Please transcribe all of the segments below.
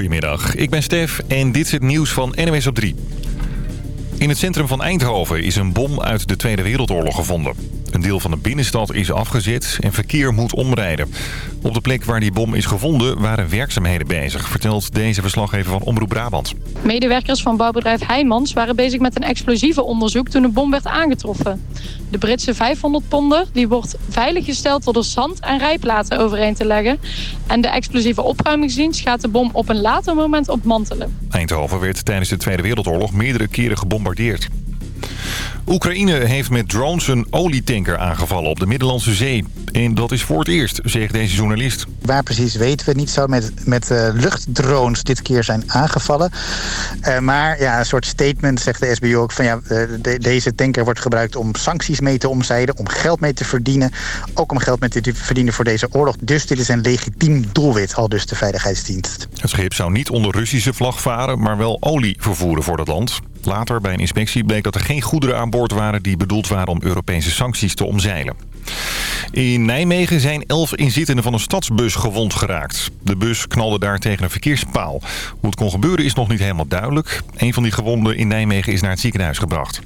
Goedemiddag, ik ben Stef en dit is het nieuws van NWS op 3. In het centrum van Eindhoven is een bom uit de Tweede Wereldoorlog gevonden. Een deel van de binnenstad is afgezet en verkeer moet omrijden. Op de plek waar die bom is gevonden waren werkzaamheden bezig... vertelt deze verslaggever van Omroep Brabant. Medewerkers van bouwbedrijf Heijmans waren bezig met een explosieve onderzoek... toen de bom werd aangetroffen. De Britse 500 ponder die wordt veiliggesteld door er zand en rijplaten overheen te leggen. En de explosieve opruimingsdienst gaat de bom op een later moment ontmantelen. Eindhoven werd tijdens de Tweede Wereldoorlog meerdere keren gebombardeerd. Oekraïne heeft met drones een olietanker aangevallen op de Middellandse Zee. En dat is voor het eerst, zegt deze journalist. Waar precies weten we niet zo met, met uh, luchtdrones dit keer zijn aangevallen. Uh, maar ja, een soort statement zegt de SBU ook van ja, uh, de, deze tanker wordt gebruikt om sancties mee te omzeilen, om geld mee te verdienen. Ook om geld mee te verdienen voor deze oorlog. Dus dit is een legitiem doelwit, al dus de Veiligheidsdienst. Het schip zou niet onder Russische vlag varen, maar wel olie vervoeren voor dat land. Later bij een inspectie bleek dat er geen goederen aan boord waren... die bedoeld waren om Europese sancties te omzeilen. In Nijmegen zijn elf inzittenden van een stadsbus gewond geraakt. De bus knalde daar tegen een verkeerspaal. Hoe het kon gebeuren is nog niet helemaal duidelijk. Een van die gewonden in Nijmegen is naar het ziekenhuis gebracht.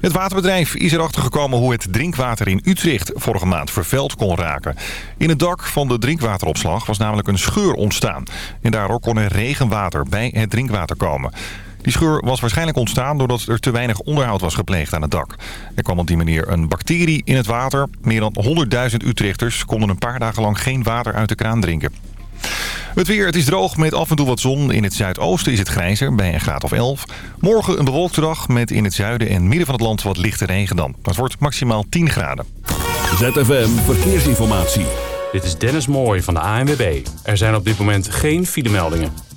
Het waterbedrijf is erachter gekomen hoe het drinkwater in Utrecht vorige maand vervuild kon raken. In het dak van de drinkwateropslag was namelijk een scheur ontstaan. En daardoor kon er regenwater bij het drinkwater komen. Die scheur was waarschijnlijk ontstaan doordat er te weinig onderhoud was gepleegd aan het dak. Er kwam op die manier een bacterie in het water. Meer dan 100.000 Utrechters konden een paar dagen lang geen water uit de kraan drinken. Het weer, het is droog met af en toe wat zon. In het zuidoosten is het grijzer bij een graad of 11. Morgen een bewolkte dag met in het zuiden en midden van het land wat lichte regen dan. Dat wordt maximaal 10 graden. ZFM Verkeersinformatie. Dit is Dennis Mooij van de ANWB. Er zijn op dit moment geen filemeldingen.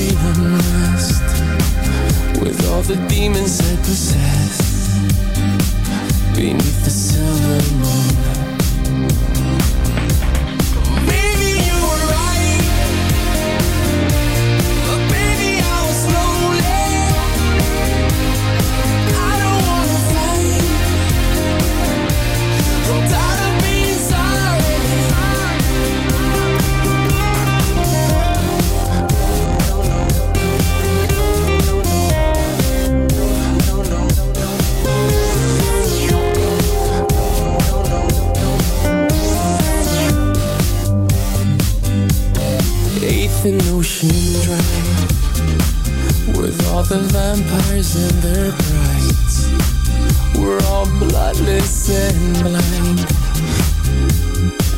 Unrest With all the demons I possess and blind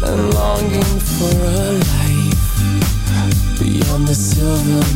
And longing for a life Beyond the silver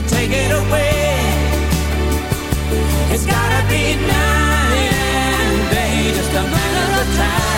we take it away. It's gotta be now, yeah, baby, just a matter of time.